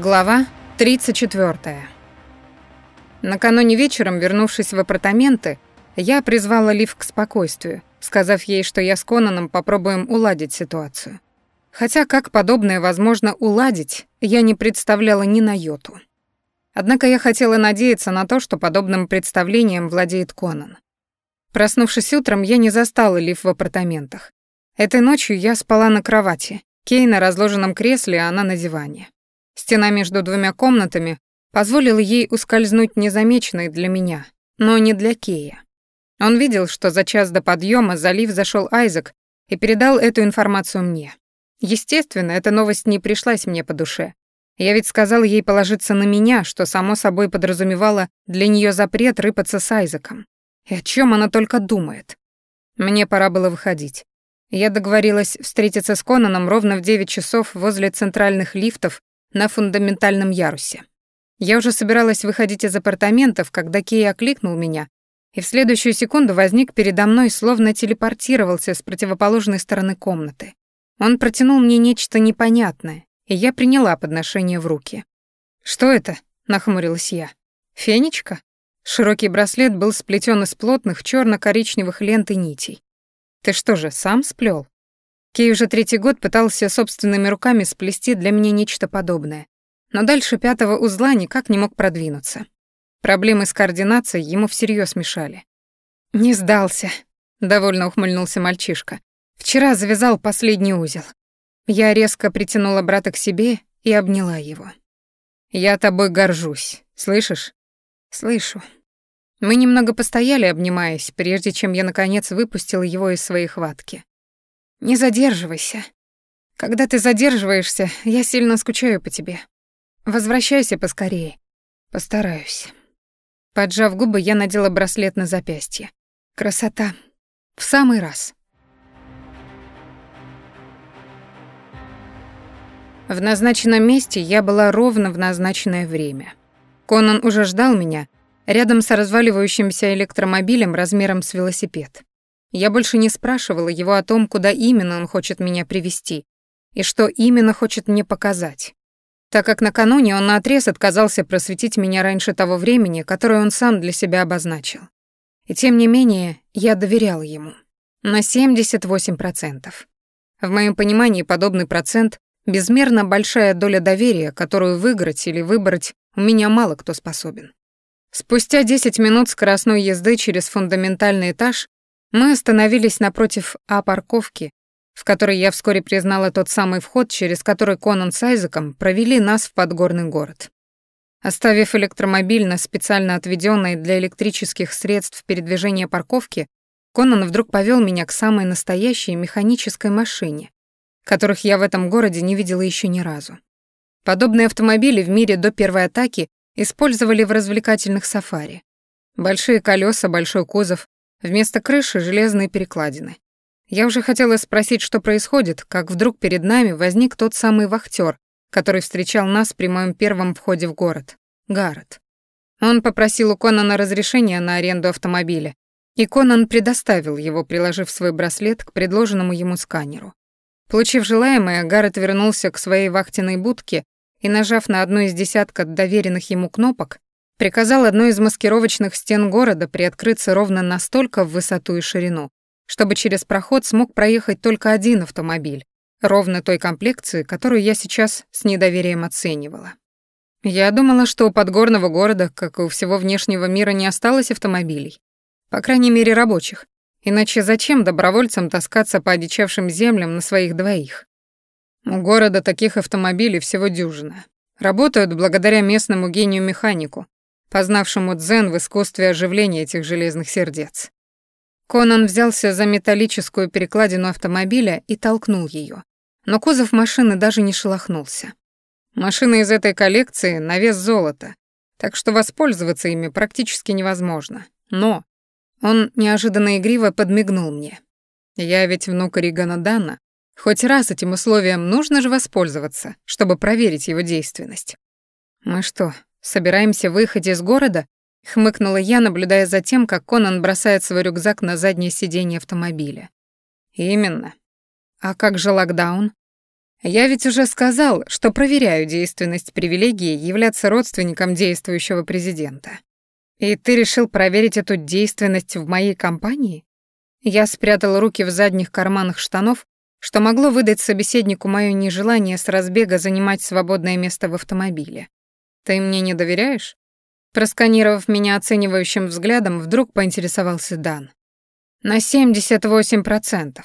Глава 34. Накануне вечером, вернувшись в апартаменты, я призвала Лив к спокойствию, сказав ей, что я с Конаном попробуем уладить ситуацию. Хотя как подобное возможно уладить, я не представляла ни на йоту. Однако я хотела надеяться на то, что подобным представлением владеет Конан. Проснувшись утром, я не застала Лив в апартаментах. Этой ночью я спала на кровати, Кей на разложенном кресле, а она на диване. Стена между двумя комнатами позволила ей ускользнуть незамеченной для меня, но не для Кея. Он видел, что за час до подъема залив зашел Айзек и передал эту информацию мне. Естественно, эта новость не пришлась мне по душе. Я ведь сказал ей положиться на меня, что само собой подразумевало для нее запрет рыпаться с Айзеком. И о чем она только думает? Мне пора было выходить. Я договорилась встретиться с Конаном ровно в 9 часов возле центральных лифтов на фундаментальном ярусе. Я уже собиралась выходить из апартаментов, когда Кей окликнул меня, и в следующую секунду возник передо мной, словно телепортировался с противоположной стороны комнаты. Он протянул мне нечто непонятное, и я приняла подношение в руки. «Что это?» — нахмурилась я. «Фенечка?» Широкий браслет был сплетен из плотных черно коричневых лент и нитей. «Ты что же, сам сплел? Кей уже третий год пытался собственными руками сплести для меня нечто подобное. Но дальше пятого узла никак не мог продвинуться. Проблемы с координацией ему всерьез мешали. «Не сдался», — довольно ухмыльнулся мальчишка. «Вчера завязал последний узел». Я резко притянула брата к себе и обняла его. «Я тобой горжусь, слышишь?» «Слышу». Мы немного постояли, обнимаясь, прежде чем я, наконец, выпустила его из своей хватки. Не задерживайся. Когда ты задерживаешься, я сильно скучаю по тебе. Возвращайся поскорее. Постараюсь. Поджав губы, я надела браслет на запястье. Красота. В самый раз. В назначенном месте я была ровно в назначенное время. Конан уже ждал меня рядом с разваливающимся электромобилем размером с велосипед. Я больше не спрашивала его о том, куда именно он хочет меня привести и что именно хочет мне показать, так как накануне он наотрез отказался просветить меня раньше того времени, которое он сам для себя обозначил. И тем не менее, я доверял ему. На 78%. В моем понимании подобный процент — безмерно большая доля доверия, которую выиграть или выбрать у меня мало кто способен. Спустя 10 минут скоростной езды через фундаментальный этаж мы остановились напротив А-парковки, в которой я вскоре признала тот самый вход, через который Конан с Айзеком провели нас в подгорный город. Оставив электромобиль на специально отведенной для электрических средств передвижения парковке, Конан вдруг повел меня к самой настоящей механической машине, которых я в этом городе не видела еще ни разу. Подобные автомобили в мире до первой атаки использовали в развлекательных сафари. Большие колеса, большой кузов, Вместо крыши — железные перекладины. Я уже хотела спросить, что происходит, как вдруг перед нами возник тот самый вахтер, который встречал нас при моем первом входе в город — Гаррет. Он попросил у Конана разрешения на аренду автомобиля, и Конан предоставил его, приложив свой браслет к предложенному ему сканеру. Получив желаемое, Гаррет вернулся к своей вахтенной будке и, нажав на одну из десятка доверенных ему кнопок, Приказал одной из маскировочных стен города приоткрыться ровно настолько в высоту и ширину, чтобы через проход смог проехать только один автомобиль, ровно той комплекции, которую я сейчас с недоверием оценивала. Я думала, что у подгорного города, как и у всего внешнего мира, не осталось автомобилей. По крайней мере, рабочих. Иначе зачем добровольцам таскаться по одичавшим землям на своих двоих? У города таких автомобилей всего дюжина. Работают благодаря местному гению-механику, познавшему дзен в искусстве оживления этих железных сердец. Конан взялся за металлическую перекладину автомобиля и толкнул ее, но кузов машины даже не шелохнулся. Машины из этой коллекции на вес золота, так что воспользоваться ими практически невозможно. Но он неожиданно игриво подмигнул мне. Я ведь внук Ригана Дана. Хоть раз этим условием нужно же воспользоваться, чтобы проверить его действенность. Мы что, «Собираемся выехать из города?» — хмыкнула я, наблюдая за тем, как Конан бросает свой рюкзак на заднее сиденье автомобиля. «Именно. А как же локдаун?» Я ведь уже сказал, что проверяю действенность привилегии являться родственником действующего президента. И ты решил проверить эту действенность в моей компании? Я спрятал руки в задних карманах штанов, что могло выдать собеседнику моё нежелание с разбега занимать свободное место в автомобиле. Ты мне не доверяешь? Просканировав меня оценивающим взглядом, вдруг поинтересовался Дан. На 78%.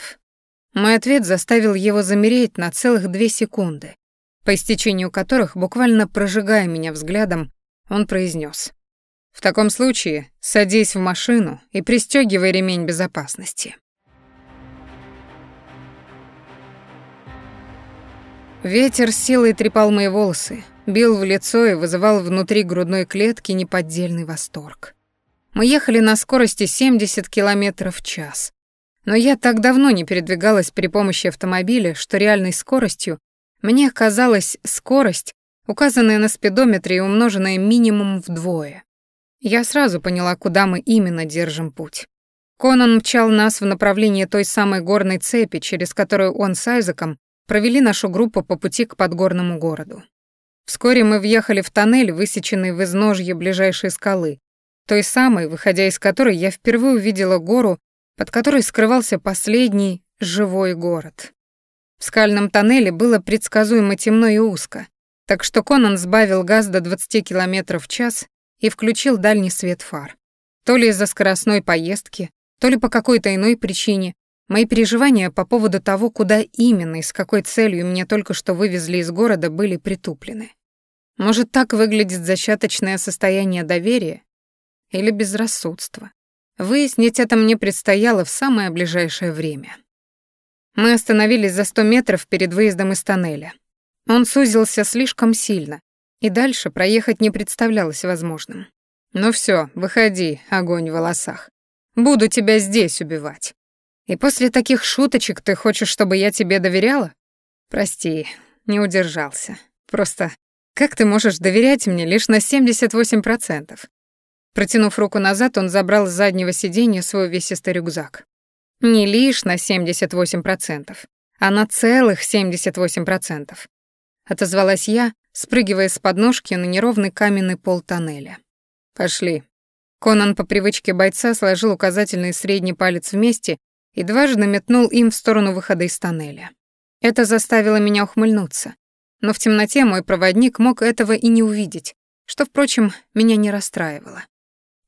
Мой ответ заставил его замереть на целых две секунды, по истечению которых, буквально прожигая меня взглядом, он произнес: «В таком случае садись в машину и пристегивай ремень безопасности». Ветер силой трепал мои волосы, бил в лицо и вызывал внутри грудной клетки неподдельный восторг. Мы ехали на скорости 70 км в час. Но я так давно не передвигалась при помощи автомобиля, что реальной скоростью мне казалась скорость, указанная на спидометре и умноженная минимум вдвое. Я сразу поняла, куда мы именно держим путь. Конан мчал нас в направлении той самой горной цепи, через которую он с Айзеком провели нашу группу по пути к подгорному городу. Вскоре мы въехали в тоннель, высеченный в изножье ближайшей скалы, той самой, выходя из которой я впервые увидела гору под которой скрывался последний живой город. В скальном тоннеле было предсказуемо темно и узко, так что Конан сбавил газ до 20 км в час и включил дальний свет фар. То ли из-за скоростной поездки, то ли по какой-то иной причине, мои переживания по поводу того, куда именно и с какой целью меня только что вывезли из города, были притуплены. Может, так выглядит зачаточное состояние доверия или безрассудства. Выяснить это мне предстояло в самое ближайшее время. Мы остановились за сто метров перед выездом из тоннеля. Он сузился слишком сильно, и дальше проехать не представлялось возможным. «Ну все, выходи, огонь в волосах. Буду тебя здесь убивать. И после таких шуточек ты хочешь, чтобы я тебе доверяла? Прости, не удержался. Просто как ты можешь доверять мне лишь на 78%? Протянув руку назад, он забрал с заднего сиденья свой увесистый рюкзак. Не лишь на 78%, а на целых 78%. Отозвалась я, спрыгивая с подножки на неровный каменный пол тоннеля. «Пошли». Конан по привычке бойца сложил указательный и средний палец вместе и дважды метнул им в сторону выхода из тоннеля. Это заставило меня ухмыльнуться. Но в темноте мой проводник мог этого и не увидеть, что, впрочем, меня не расстраивало.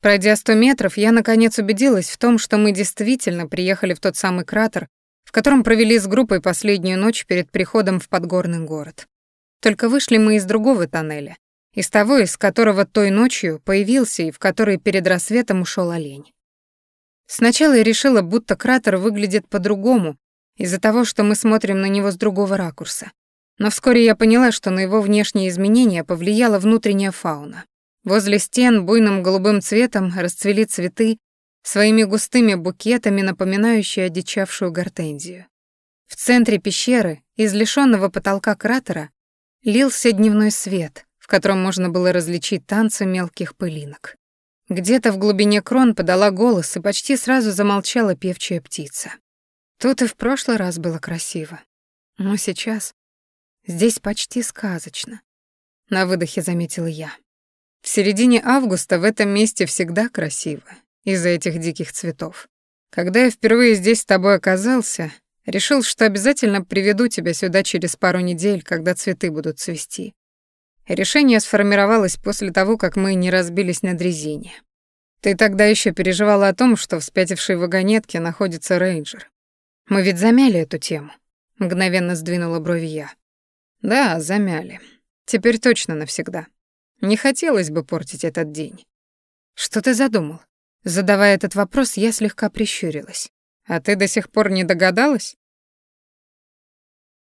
Пройдя сто метров, я наконец убедилась в том, что мы действительно приехали в тот самый кратер, в котором провели с группой последнюю ночь перед приходом в подгорный город. Только вышли мы из другого тоннеля, из того, из которого той ночью появился и в который перед рассветом ушел олень. Сначала я решила, будто кратер выглядит по-другому, из-за того, что мы смотрим на него с другого ракурса. Но вскоре я поняла, что на его внешние изменения повлияла внутренняя фауна. Возле стен буйным голубым цветом расцвели цветы, своими густыми букетами напоминающие одичавшую гортензию. В центре пещеры, из лишённого потолка кратера, лился дневной свет, в котором можно было различить танцы мелких пылинок. Где-то в глубине крон подала голос, и почти сразу замолчала певчая птица. Тут и в прошлый раз было красиво. Но сейчас здесь почти сказочно. На выдохе заметила я. В середине августа в этом месте всегда красиво, из-за этих диких цветов. Когда я впервые здесь с тобой оказался, решил, что обязательно приведу тебя сюда через пару недель, когда цветы будут цвести. Решение сформировалось после того, как мы не разбились на дрезине. Ты тогда еще переживала о том, что в спятившей вагонетке находится рейнджер. Мы ведь замяли эту тему. Мгновенно сдвинула брови я. Да, замяли. Теперь точно навсегда. Не хотелось бы портить этот день. Что ты задумал? Задавая этот вопрос, я слегка прищурилась. А ты до сих пор не догадалась?